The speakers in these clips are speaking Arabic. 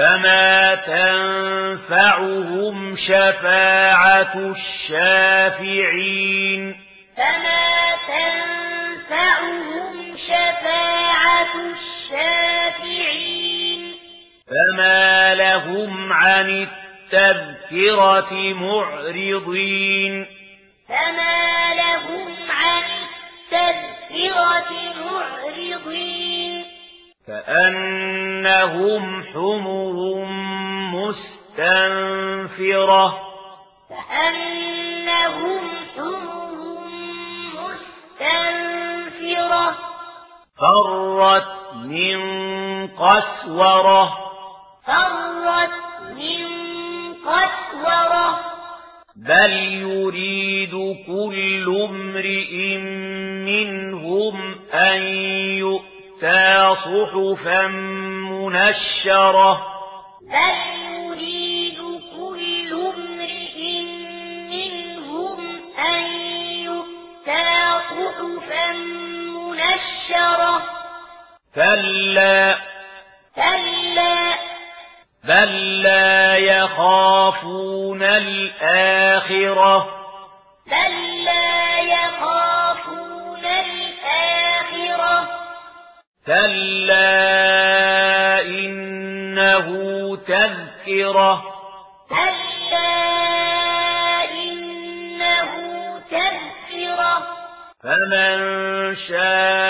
فما تنفعهم شفاعة الشافعين فما تنفعهم شفاعة الشافعين فما لهم عن التذكرة معرضين فما لهم عن التذكرة معرضين كأنهم حمر كثيرة. كأنهم مستنفرة فرت من قسورة فرت من قسورة بل يريد كل امرئ منهم أن يؤتى صحفا منشرة بل كلا كلا بل لا يخافون الآخرة. بل لا يخافون الآخرة. كلا إنه تذكرة. كلا إنه تذكرة. فمن شاء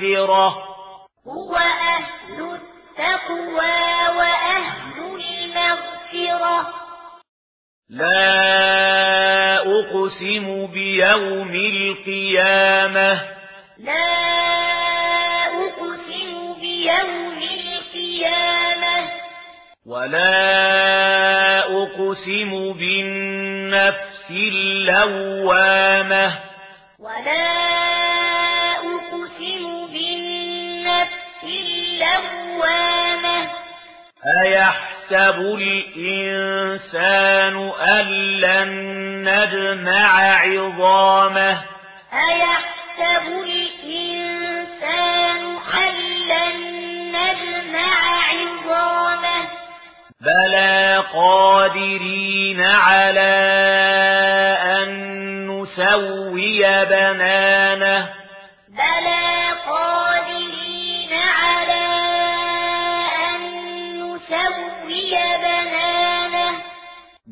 المغفرة هو أهل التقوى وأهل المغفرة. لا أقسم بيوم القيامة. لا أقسم بيوم القيامة. ولا أقسم بالنفس اللوامة. ولا أقسم بالنفس أيحسب الإنسان أن لن نجمع عظامه أيحسب الإنسان أن لن نجمع عظامه بلى قادرين على أن نسوي بنانه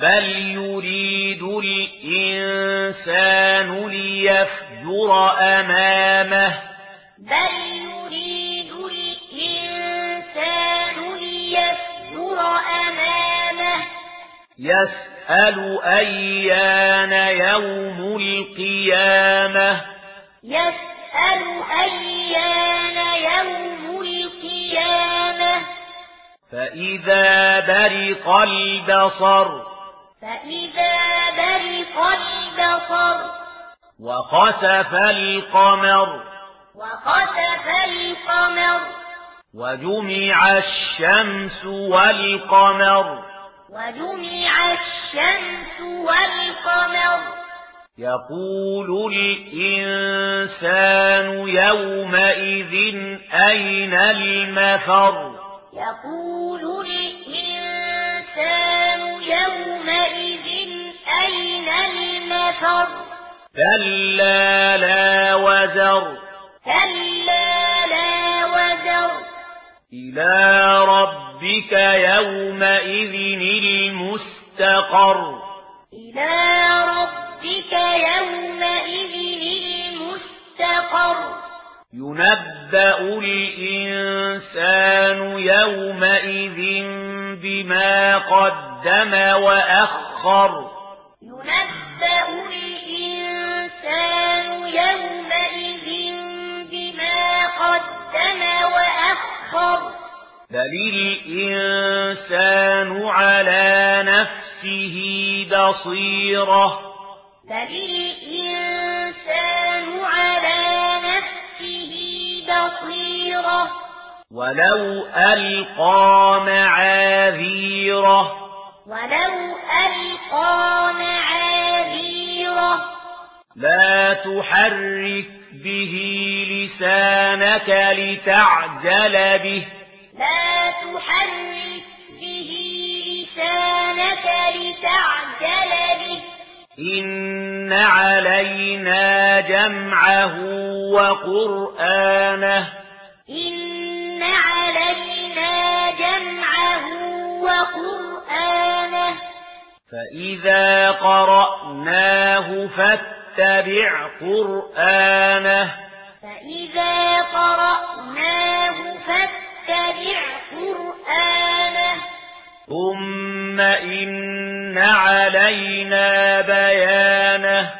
بل يريد الإنسان ليفجر أمامه بل يريد الإنسان ليفجر أمامه يسأل أيان يوم القيامة يسأل أيان يوم القيامة فإذا برق البصر والبصر وخسف القمر. وخسف القمر. وجمع الشمس والقمر. وجمع الشمس والقمر. يقول الإنسان يومئذ أين المفر؟ كلا لا وزر. كلا لا وزر. إلى ربك يومئذ المستقر. إلى ربك يومئذ المستقر. ينبأ الإنسان يومئذ بما قدم وأخر. نفسه بصيرة. بل على نفسه بصيرة. ولو ألقى معاذيرة. ولو ألقى معاذيرة. لا تحرك به لسانك لتعجل به. لا تحرك لسانك لتعجل به. إن علينا جمعه وقرآنه. إن علينا جمعه وقرآنه. فإذا قرأناه فاتبع قرآنه. فإذا قرأناه فاتبع قرآنه. ثم ثُمَّ إِنَّ عَلَيْنَا بَيَانَهُ